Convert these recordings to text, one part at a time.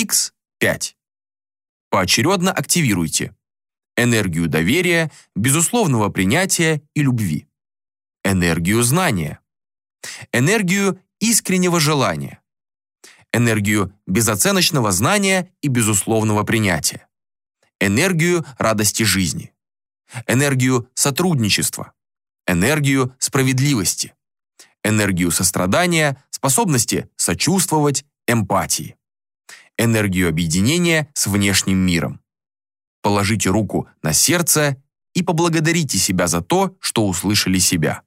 X5. Поочередно активируйте. Энергию доверия, безусловного принятия и любви, энергию знания, энергию искреннего желания, энергию безоценочного знания и безусловного принятия, энергию радости жизни, энергию сотрудничества, энергию справедливости, энергию сострадания, способности сочувствовать, эмпатии, энергию объединения с внешним миром. Положите руку на сердце и поблагодарите себя за то, что услышали себя.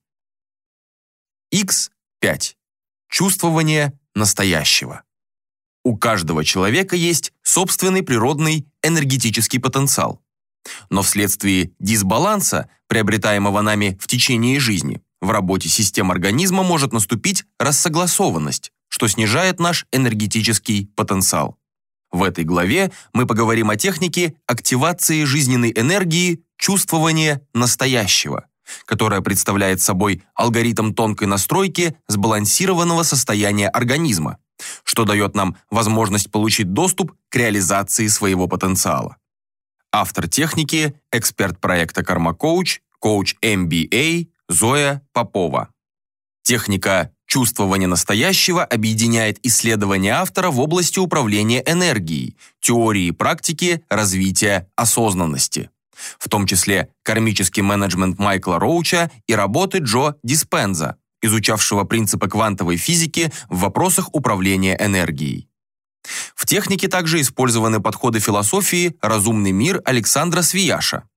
X5. Чувствование настоящего. У каждого человека есть собственный природный энергетический потенциал. Но вследствие дисбаланса, приобретаемого нами в течение жизни, в работе систем организма может наступить рассогласованность, что снижает наш энергетический потенциал. В этой главе мы поговорим о технике активации жизненной энергии чувствования настоящего, которая представляет собой алгоритм тонкой настройки сбалансированного состояния организма, что дает нам возможность получить доступ к реализации своего потенциала. Автор техники, эксперт проекта «Карма-коуч», коуч MBA Зоя Попова. Техника чувствования настоящего объединяет исследования автора в области управления энергией, теории и практики развития осознанности, в том числе кармический менеджмент Майкла Роуча и работы Джо Диспенза, изучавшего принципы квантовой физики в вопросах управления энергией. В технике также использованы подходы философии «Разумный мир» Александра Свияша,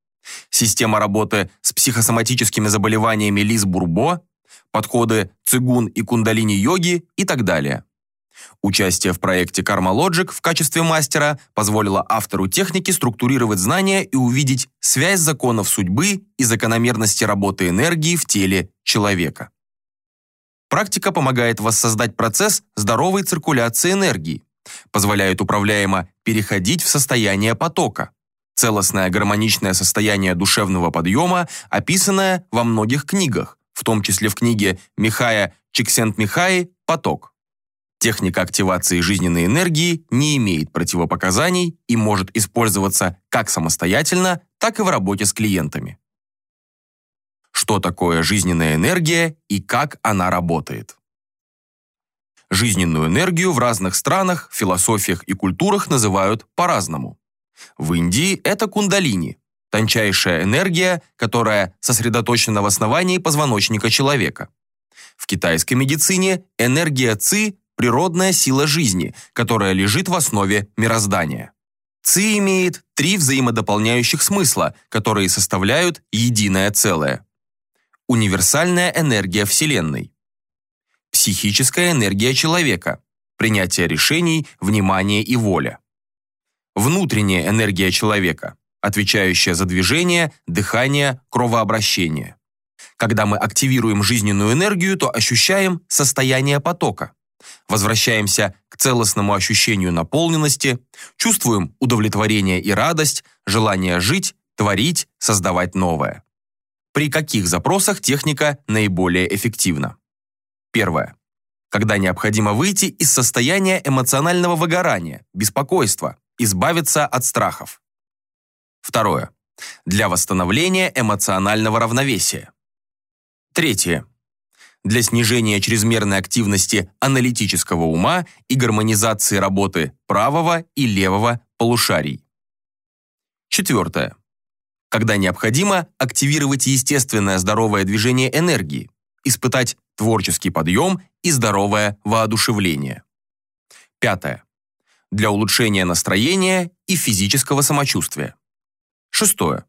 система работы с психосоматическими заболеваниями Лиз Бурбо, подходы цигун и кундалини-йоги и так далее. Участие в проекте Karma Logic в качестве мастера позволило автору техники структурировать знания и увидеть связь законов судьбы и закономерности работы энергии в теле человека. Практика помогает воссоздать процесс здоровой циркуляции энергии, позволяет управляемо переходить в состояние потока. Целостное гармоничное состояние душевного подъема, описанное во многих книгах, в том числе в книге Михая Чиксент-Михаи «Поток». Техника активации жизненной энергии не имеет противопоказаний и может использоваться как самостоятельно, так и в работе с клиентами что такое жизненная энергия и как она работает. Жизненную энергию в разных странах, философиях и культурах называют по-разному. В Индии это кундалини, тончайшая энергия, которая сосредоточена в основании позвоночника человека. В китайской медицине энергия ци – природная сила жизни, которая лежит в основе мироздания. Ци имеет три взаимодополняющих смысла, которые составляют единое целое универсальная энергия Вселенной. Психическая энергия человека, принятие решений, внимание и воля. Внутренняя энергия человека, отвечающая за движение, дыхание, кровообращение. Когда мы активируем жизненную энергию, то ощущаем состояние потока. Возвращаемся к целостному ощущению наполненности, чувствуем удовлетворение и радость, желание жить, творить, создавать новое. При каких запросах техника наиболее эффективна? Первое. Когда необходимо выйти из состояния эмоционального выгорания, беспокойства, избавиться от страхов. Второе. Для восстановления эмоционального равновесия. Третье. Для снижения чрезмерной активности аналитического ума и гармонизации работы правого и левого полушарий. Четвертое когда необходимо активировать естественное здоровое движение энергии, испытать творческий подъем и здоровое воодушевление. Пятое. Для улучшения настроения и физического самочувствия. Шестое.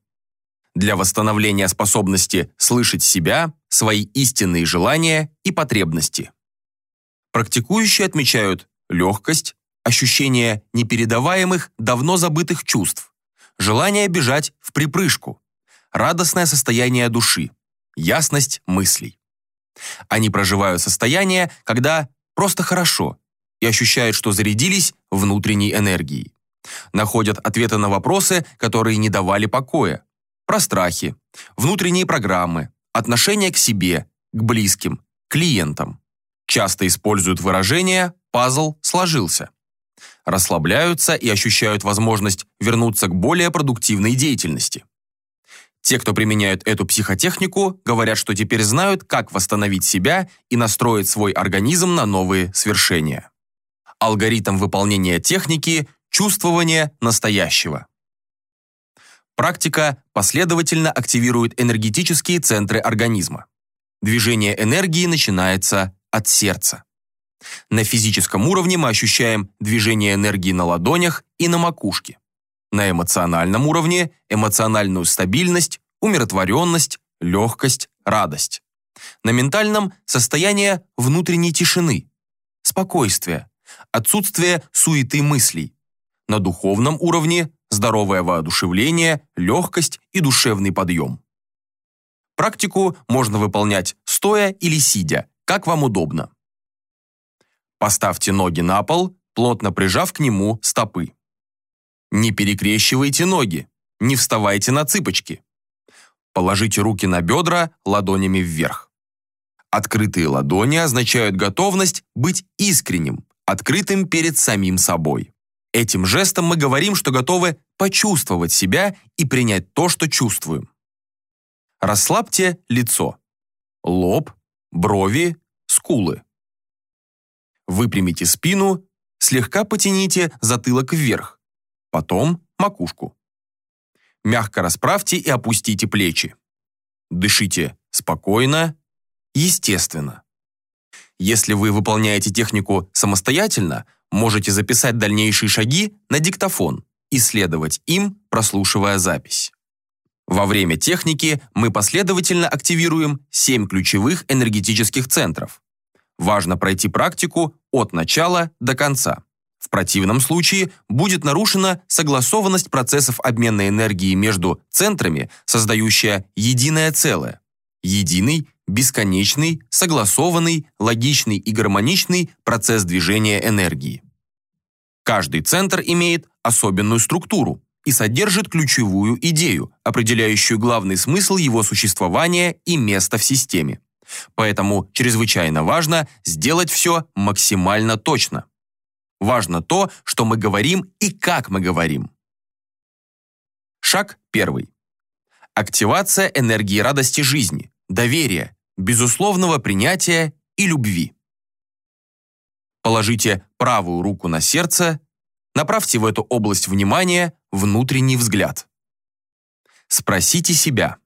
Для восстановления способности слышать себя, свои истинные желания и потребности. Практикующие отмечают легкость, ощущение непередаваемых, давно забытых чувств, желание бежать в припрыжку, радостное состояние души, ясность мыслей. Они проживают состояние, когда просто хорошо и ощущают, что зарядились внутренней энергией. Находят ответы на вопросы, которые не давали покоя. Про страхи, внутренние программы, отношение к себе, к близким, клиентам. Часто используют выражение «пазл сложился». Расслабляются и ощущают возможность вернуться к более продуктивной деятельности. Те, кто применяют эту психотехнику, говорят, что теперь знают, как восстановить себя и настроить свой организм на новые свершения. Алгоритм выполнения техники – чувствование настоящего. Практика последовательно активирует энергетические центры организма. Движение энергии начинается от сердца. На физическом уровне мы ощущаем движение энергии на ладонях и на макушке. На эмоциональном уровне – эмоциональную стабильность, умиротворенность, легкость, радость. На ментальном – состояние внутренней тишины, спокойствия, отсутствие суеты мыслей. На духовном уровне – здоровое воодушевление, легкость и душевный подъем. Практику можно выполнять стоя или сидя, как вам удобно. Поставьте ноги на пол, плотно прижав к нему стопы. Не перекрещивайте ноги, не вставайте на цыпочки. Положите руки на бедра ладонями вверх. Открытые ладони означают готовность быть искренним, открытым перед самим собой. Этим жестом мы говорим, что готовы почувствовать себя и принять то, что чувствуем. Расслабьте лицо. Лоб, брови, скулы. Выпрямите спину, слегка потяните затылок вверх, потом макушку. Мягко расправьте и опустите плечи. Дышите спокойно, естественно. Если вы выполняете технику самостоятельно, можете записать дальнейшие шаги на диктофон и следовать им, прослушивая запись. Во время техники мы последовательно активируем 7 ключевых энергетических центров. Важно пройти практику от начала до конца. В противном случае будет нарушена согласованность процессов обмена энергии между центрами, создающая единое целое. Единый, бесконечный, согласованный, логичный и гармоничный процесс движения энергии. Каждый центр имеет особенную структуру и содержит ключевую идею, определяющую главный смысл его существования и место в системе. Поэтому чрезвычайно важно сделать все максимально точно. Важно то, что мы говорим и как мы говорим. Шаг первый. Активация энергии радости жизни, доверия, безусловного принятия и любви. Положите правую руку на сердце, направьте в эту область внимания внутренний взгляд. Спросите себя,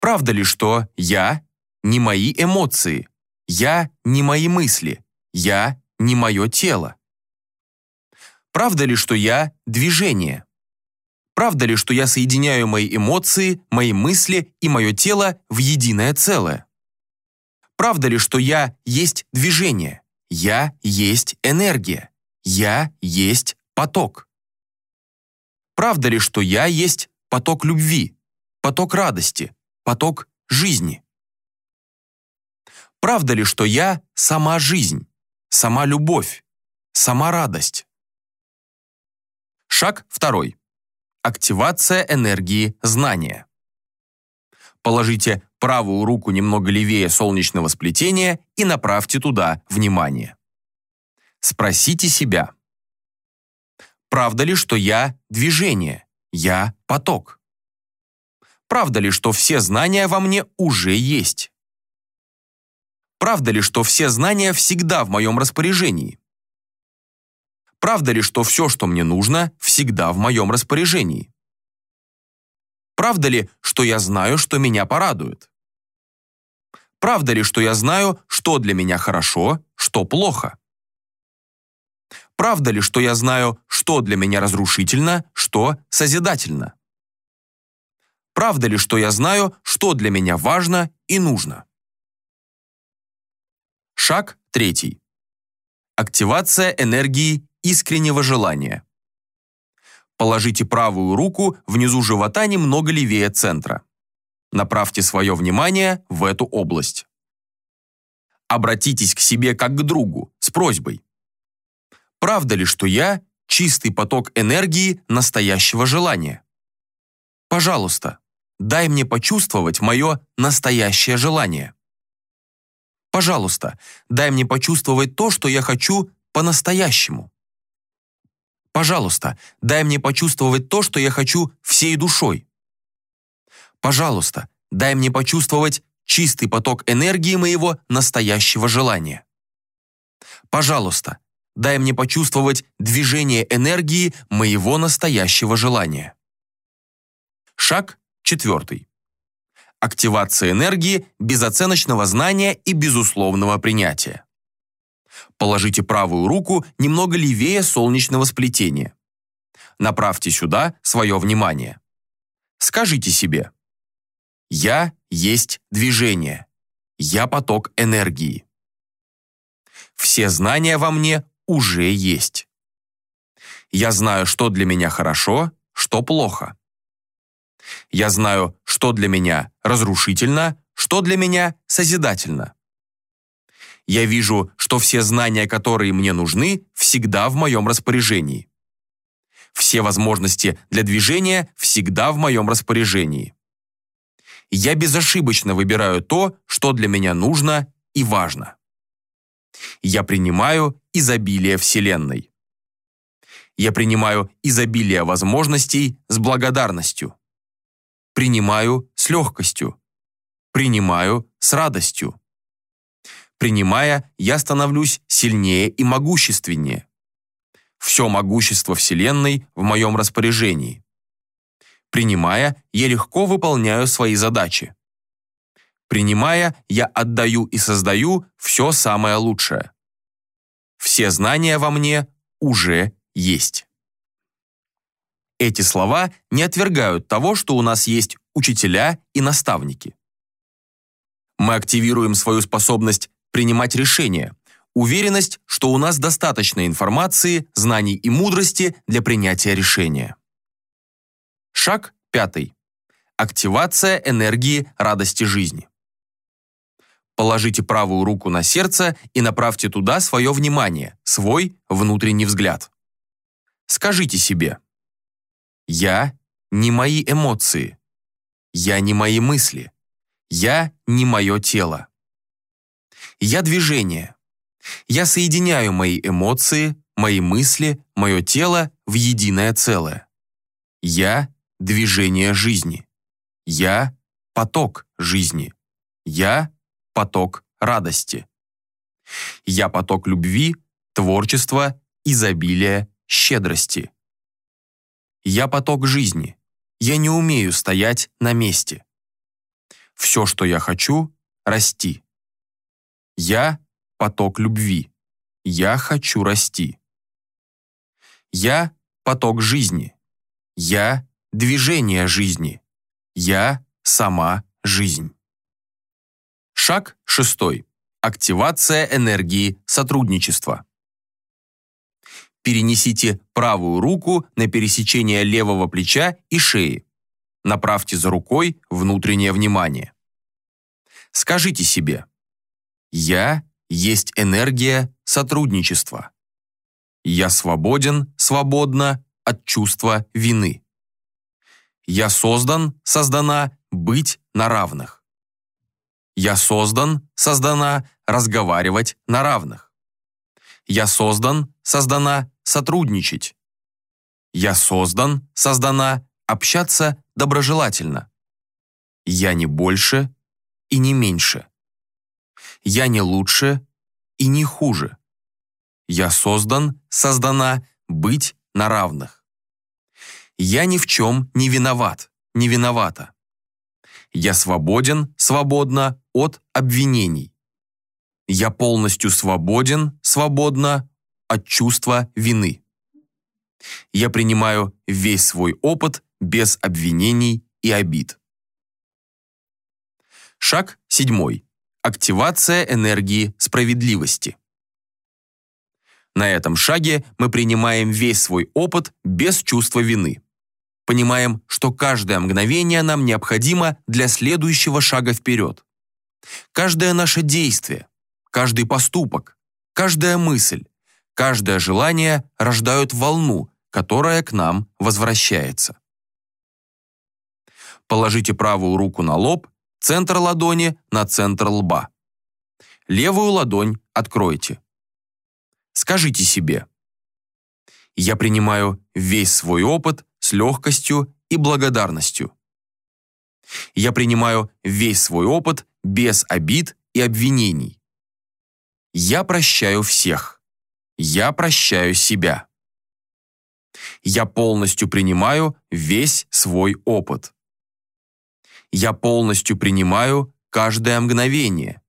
правда ли, что я не мои эмоции, я не мои мысли, я не мое тело? Правда ли, что я движение? Правда ли, что я соединяю мои эмоции, мои мысли и мое тело в единое целое? Правда ли, что я есть движение? Я есть энергия. Я есть поток. Правда ли, что я есть поток любви, поток радости, поток жизни? Правда ли, что я сама жизнь, сама любовь, сама радость? Шаг второй. Активация энергии знания. Положите правую руку немного левее солнечного сплетения и направьте туда внимание. Спросите себя. Правда ли, что я движение, я поток? Правда ли, что все знания во мне уже есть? Правда ли, что все знания всегда в моем распоряжении? Правда ли, что все, что мне нужно, всегда в моем распоряжении? Правда ли, что я знаю, что меня порадует? Правда ли, что я знаю, что для меня хорошо, что плохо? Правда ли, что я знаю, что для меня разрушительно, что созидательно? Правда ли, что я знаю, что для меня важно и нужно? Шаг третий. Активация энергии искреннего желания. Положите правую руку внизу живота немного левее центра. Направьте свое внимание в эту область. Обратитесь к себе как к другу с просьбой. Правда ли, что я – чистый поток энергии настоящего желания? Пожалуйста, дай мне почувствовать мое настоящее желание. Пожалуйста, дай мне почувствовать то, что я хочу по-настоящему. Пожалуйста, дай мне почувствовать то, что я хочу всей душой. Пожалуйста, дай мне почувствовать чистый поток энергии моего настоящего желания. Пожалуйста, дай мне почувствовать движение энергии моего настоящего желания. Шаг четвертый. Активация энергии безоценочного знания и безусловного принятия. Положите правую руку немного левее солнечного сплетения. Направьте сюда свое внимание. Скажите себе «Я есть движение. Я поток энергии». Все знания во мне уже есть. Я знаю, что для меня хорошо, что плохо. Я знаю, что для меня разрушительно, что для меня созидательно. Я вижу, что все знания, которые мне нужны, всегда в моем распоряжении. Все возможности для движения всегда в моем распоряжении. Я безошибочно выбираю то, что для меня нужно и важно. Я принимаю изобилие Вселенной. Я принимаю изобилие возможностей с благодарностью. Принимаю с легкостью. Принимаю с радостью. Принимая, я становлюсь сильнее и могущественнее. Все могущество Вселенной в моем распоряжении. Принимая, я легко выполняю свои задачи. Принимая, я отдаю и создаю все самое лучшее. Все знания во мне уже есть. Эти слова не отвергают того, что у нас есть учителя и наставники. Мы активируем свою способность принимать решения, уверенность, что у нас достаточно информации, знаний и мудрости для принятия решения. Шаг пятый. Активация энергии радости жизни. Положите правую руку на сердце и направьте туда свое внимание, свой внутренний взгляд. Скажите себе «Я не мои эмоции, я не мои мысли, я не мое тело. Я движение. Я соединяю мои эмоции, мои мысли, мое тело в единое целое. Я – движение жизни. Я – поток жизни. Я – поток радости. Я – поток любви, творчества, изобилия, щедрости. Я – поток жизни. Я не умею стоять на месте. Все, что я хочу – расти. Я – поток любви. Я хочу расти. Я – поток жизни. Я – движение жизни. Я – сама жизнь. Шаг шестой. Активация энергии сотрудничества. Перенесите правую руку на пересечение левого плеча и шеи. Направьте за рукой внутреннее внимание. Скажите себе – я есть энергия сотрудничества. Я свободен, свободна от чувства вины. Я создан, создана быть на равных. Я создан, создана разговаривать на равных. Я создан, создана сотрудничать. Я создан, создана общаться доброжелательно. Я не больше и не меньше. Я не лучше и не хуже. Я создан, создана быть на равных. Я ни в чем не виноват, не виновата. Я свободен, свободна от обвинений. Я полностью свободен, свободна от чувства вины. Я принимаю весь свой опыт без обвинений и обид. Шаг седьмой. Активация энергии справедливости. На этом шаге мы принимаем весь свой опыт без чувства вины. Понимаем, что каждое мгновение нам необходимо для следующего шага вперед. Каждое наше действие, каждый поступок, каждая мысль, каждое желание рождают волну, которая к нам возвращается. Положите правую руку на лоб Центр ладони на центр лба. Левую ладонь откройте. Скажите себе. Я принимаю весь свой опыт с легкостью и благодарностью. Я принимаю весь свой опыт без обид и обвинений. Я прощаю всех. Я прощаю себя. Я полностью принимаю весь свой опыт. Я полностью принимаю каждое мгновение.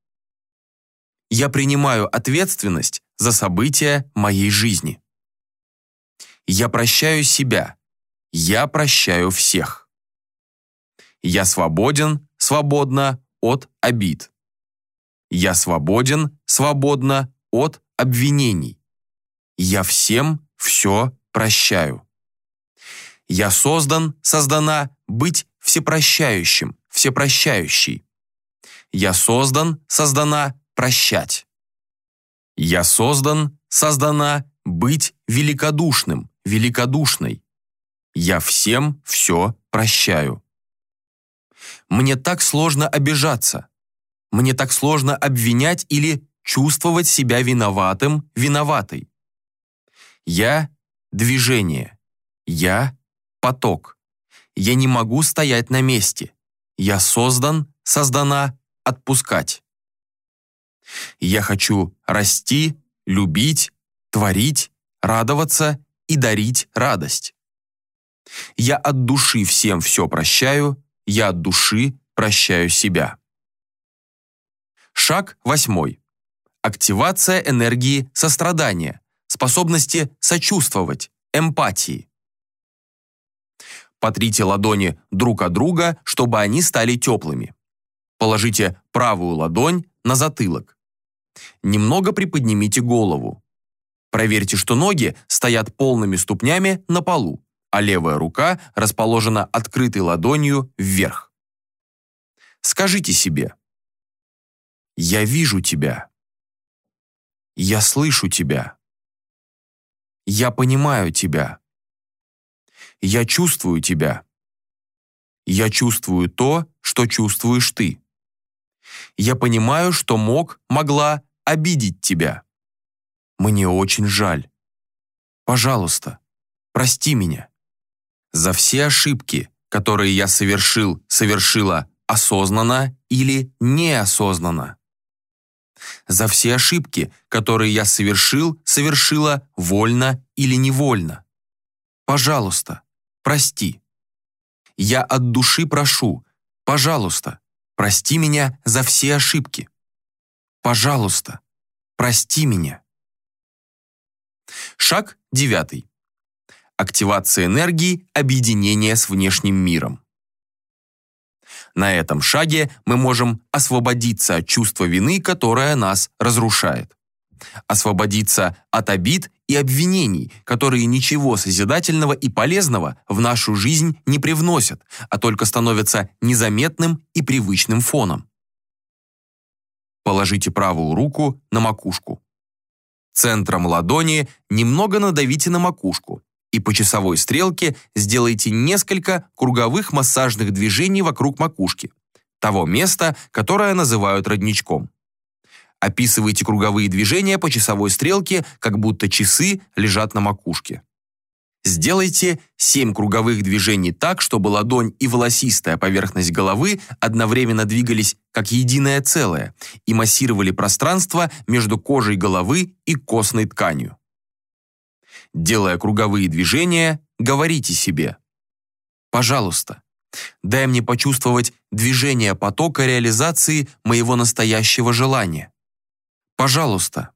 Я принимаю ответственность за события моей жизни. Я прощаю себя. Я прощаю всех. Я свободен, свободно от обид. Я свободен, свободно от обвинений. Я всем все прощаю. Я создан, создана быть всепрощающим, всепрощающий. Я создан, создана прощать. Я создан, создана быть великодушным, великодушной. Я всем все прощаю. Мне так сложно обижаться. Мне так сложно обвинять или чувствовать себя виноватым, виноватой. Я – движение. Я – поток. Я не могу стоять на месте. Я создан, создана отпускать. Я хочу расти, любить, творить, радоваться и дарить радость. Я от души всем все прощаю, я от души прощаю себя. Шаг восьмой. Активация энергии сострадания, способности сочувствовать, эмпатии. Потрите ладони друг от друга, чтобы они стали теплыми. Положите правую ладонь на затылок. Немного приподнимите голову. Проверьте, что ноги стоят полными ступнями на полу, а левая рука расположена открытой ладонью вверх. Скажите себе «Я вижу тебя». «Я слышу тебя». «Я понимаю тебя». «Я чувствую тебя». «Я чувствую то, что чувствуешь ты». «Я понимаю, что мог, могла обидеть тебя». Мне очень жаль. Пожалуйста, прости меня. За все ошибки, которые я совершил, совершила осознанно или неосознанно. За все ошибки, которые я совершил, совершила вольно или невольно. Пожалуйста, прости. Я от души прошу, пожалуйста, прости меня за все ошибки. Пожалуйста, прости меня. Шаг девятый. Активация энергии объединения с внешним миром. На этом шаге мы можем освободиться от чувства вины, которое нас разрушает. Освободиться от обид и обвинений, которые ничего созидательного и полезного в нашу жизнь не привносят, а только становятся незаметным и привычным фоном. Положите правую руку на макушку. Центром ладони немного надавите на макушку и по часовой стрелке сделайте несколько круговых массажных движений вокруг макушки, того места, которое называют родничком. Описывайте круговые движения по часовой стрелке, как будто часы лежат на макушке. Сделайте 7 круговых движений так, чтобы ладонь и волосистая поверхность головы одновременно двигались как единое целое и массировали пространство между кожей головы и костной тканью. Делая круговые движения, говорите себе «Пожалуйста, дай мне почувствовать движение потока реализации моего настоящего желания. Пожалуйста,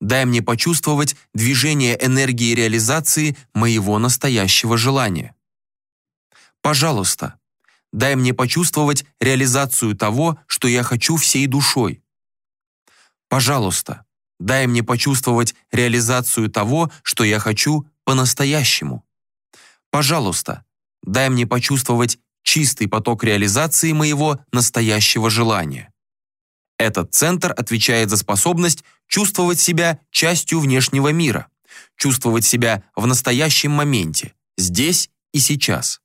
Дай мне почувствовать движение энергии реализации моего настоящего желания. Пожалуйста, дай мне почувствовать реализацию того, что я хочу всей душой. Пожалуйста, дай мне почувствовать реализацию того, что я хочу по-настоящему. Пожалуйста, дай мне почувствовать чистый поток реализации моего настоящего желания. Этот центр отвечает за способность чувствовать себя частью внешнего мира, чувствовать себя в настоящем моменте, здесь и сейчас.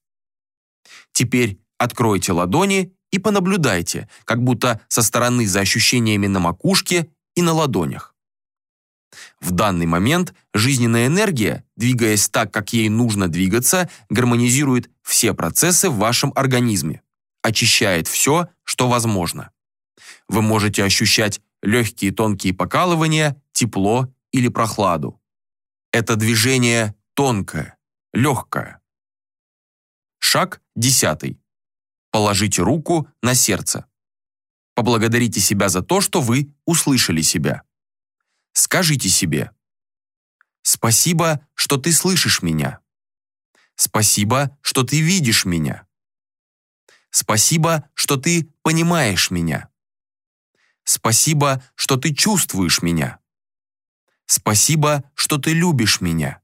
Теперь откройте ладони и понаблюдайте, как будто со стороны за ощущениями на макушке и на ладонях. В данный момент жизненная энергия, двигаясь так, как ей нужно двигаться, гармонизирует все процессы в вашем организме, очищает все, что возможно. Вы можете ощущать легкие тонкие покалывания, тепло или прохладу. Это движение тонкое, легкое. Шаг десятый. Положите руку на сердце. Поблагодарите себя за то, что вы услышали себя. Скажите себе «Спасибо, что ты слышишь меня». «Спасибо, что ты видишь меня». «Спасибо, что ты понимаешь меня». «Спасибо, что ты чувствуешь меня». «Спасибо, что ты любишь меня».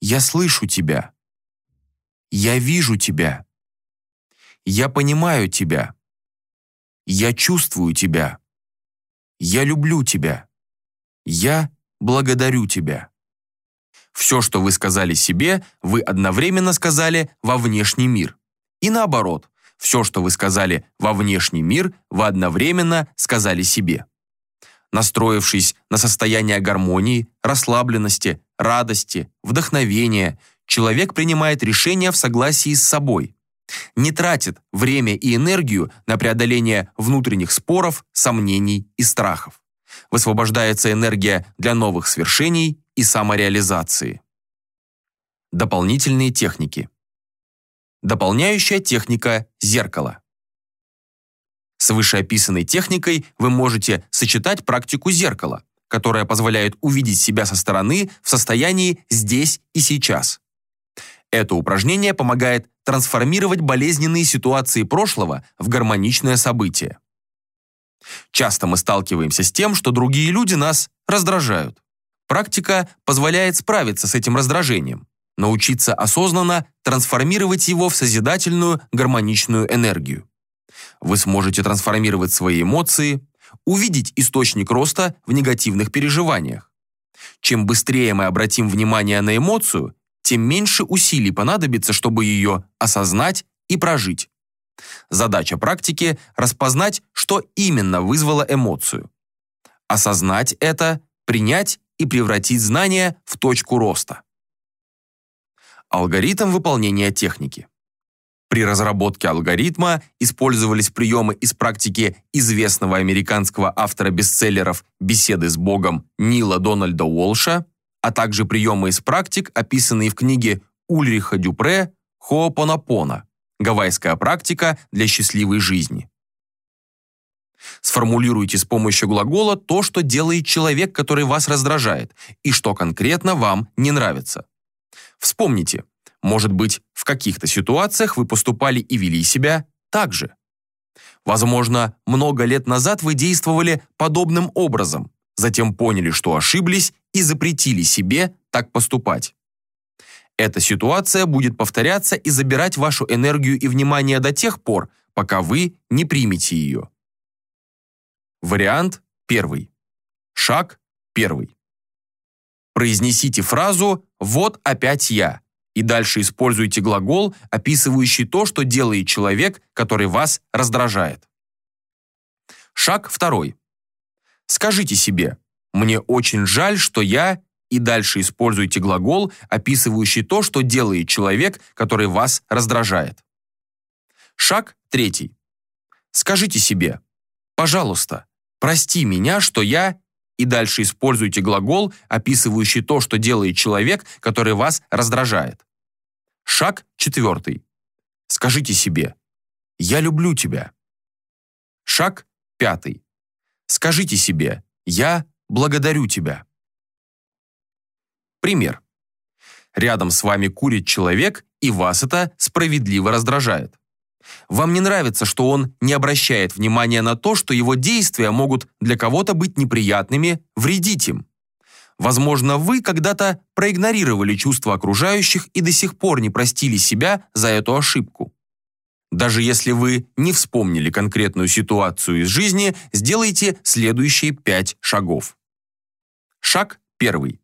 «Я слышу тебя». «Я вижу тебя». «Я понимаю тебя». «Я чувствую тебя». «Я люблю тебя». «Я благодарю тебя». Все, что вы сказали себе, вы одновременно сказали во внешний мир. И наоборот, все, что вы сказали во внешний мир, вы одновременно сказали себе. Настроившись на состояние гармонии, расслабленности, радости, вдохновения, человек принимает решения в согласии с собой. Не тратит время и энергию на преодоление внутренних споров, сомнений и страхов высвобождается энергия для новых свершений и самореализации. Дополнительные техники. Дополняющая техника зеркала. С вышеописанной техникой вы можете сочетать практику зеркала, которая позволяет увидеть себя со стороны в состоянии здесь и сейчас. Это упражнение помогает трансформировать болезненные ситуации прошлого в гармоничное событие. Часто мы сталкиваемся с тем, что другие люди нас раздражают. Практика позволяет справиться с этим раздражением, научиться осознанно трансформировать его в созидательную, гармоничную энергию. Вы сможете трансформировать свои эмоции, увидеть источник роста в негативных переживаниях. Чем быстрее мы обратим внимание на эмоцию, тем меньше усилий понадобится, чтобы ее осознать и прожить. Задача практики – распознать, что именно вызвало эмоцию. Осознать это, принять и превратить знание в точку роста. Алгоритм выполнения техники. При разработке алгоритма использовались приемы из практики известного американского автора бестселлеров «Беседы с Богом» Нила Дональда Уолша, а также приемы из практик, описанные в книге Ульриха Дюпре «Хоопонапона» Гавайская практика для счастливой жизни. Сформулируйте с помощью глагола то, что делает человек, который вас раздражает, и что конкретно вам не нравится. Вспомните, может быть, в каких-то ситуациях вы поступали и вели себя так же. Возможно, много лет назад вы действовали подобным образом, затем поняли, что ошиблись и запретили себе так поступать. Эта ситуация будет повторяться и забирать вашу энергию и внимание до тех пор, пока вы не примете ее. Вариант первый. Шаг первый. Произнесите фразу «Вот опять я» и дальше используйте глагол, описывающий то, что делает человек, который вас раздражает. Шаг второй. Скажите себе «Мне очень жаль, что я и дальше используйте глагол, описывающий то, что делает человек, который вас раздражает. Шаг третий. Скажите себе «Пожалуйста, прости меня, что я…» и дальше используйте глагол, описывающий то, что делает человек, который вас раздражает. Шаг четвертый. Скажите себе «Я люблю тебя». Шаг пятый. Скажите себе «Я благодарю тебя». Пример. Рядом с вами курит человек, и вас это справедливо раздражает. Вам не нравится, что он не обращает внимания на то, что его действия могут для кого-то быть неприятными, вредить им. Возможно, вы когда-то проигнорировали чувства окружающих и до сих пор не простили себя за эту ошибку. Даже если вы не вспомнили конкретную ситуацию из жизни, сделайте следующие пять шагов. Шаг первый.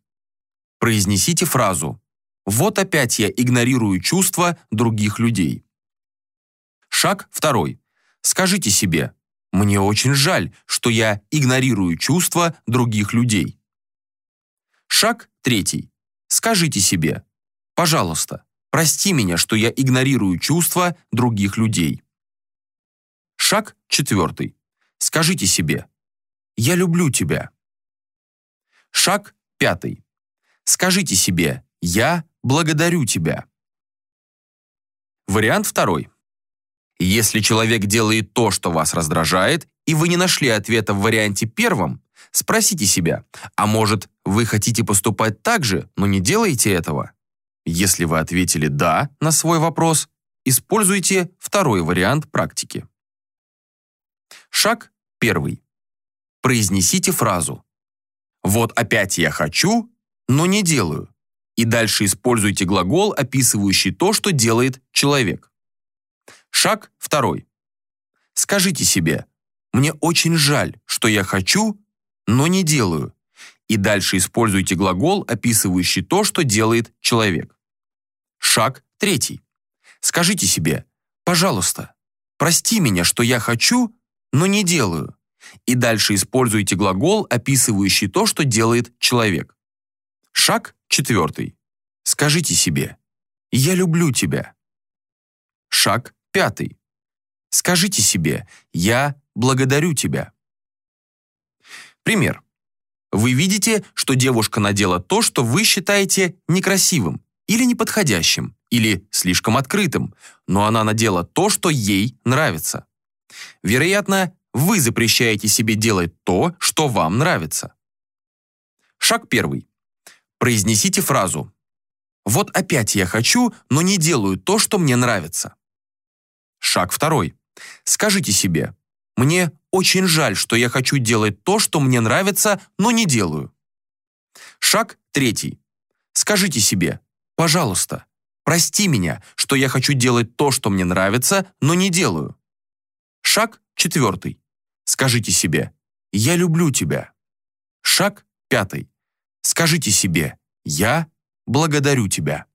Произнесите фразу «Вот опять я игнорирую чувства других людей». Шаг второй. Скажите себе «Мне очень жаль, что я игнорирую чувства других людей». Шаг третий. Скажите себе, пожалуйста, прости меня, что я игнорирую чувства других людей. Шаг четвертый. Скажите себе, я люблю тебя. Шаг пятый. Скажите себе, я благодарю тебя. Вариант второй. Если человек делает то, что вас раздражает, и вы не нашли ответа в варианте первом, спросите себя, а может, вы хотите поступать так же, но не делаете этого? Если вы ответили «да» на свой вопрос, используйте второй вариант практики. Шаг первый. Произнесите фразу «Вот опять я хочу, но не делаю» и дальше используйте глагол, описывающий то, что делает человек. Шаг второй. Скажите себе «Мне очень жаль, что я хочу, но не делаю» и дальше используйте глагол, описывающий то, что делает человек. Шаг третий. Скажите себе «Пожалуйста, прости меня, что я хочу, но не делаю» и дальше используйте глагол, описывающий то, что делает человек. Шаг четвертый. Скажите себе «Я люблю тебя». Шаг пятый. Скажите себе «Я благодарю тебя». Пример. Вы видите, что девушка надела то, что вы считаете некрасивым или неподходящим, или слишком открытым, но она надела то, что ей нравится. Вероятно, вы запрещаете себе делать то, что вам нравится. Шаг первый. Произнесите фразу «Вот опять я хочу, но не делаю то, что мне нравится». Шаг второй. Скажите себе «Мне очень жаль, что я хочу делать то, что мне нравится, но не делаю». Шаг третий. Скажите себе «Пожалуйста, прости меня, что я хочу делать то, что мне нравится, но не делаю». Шаг четвертый. Скажите себе «Я люблю тебя». Шаг пятый. Скажите себе «Я благодарю тебя».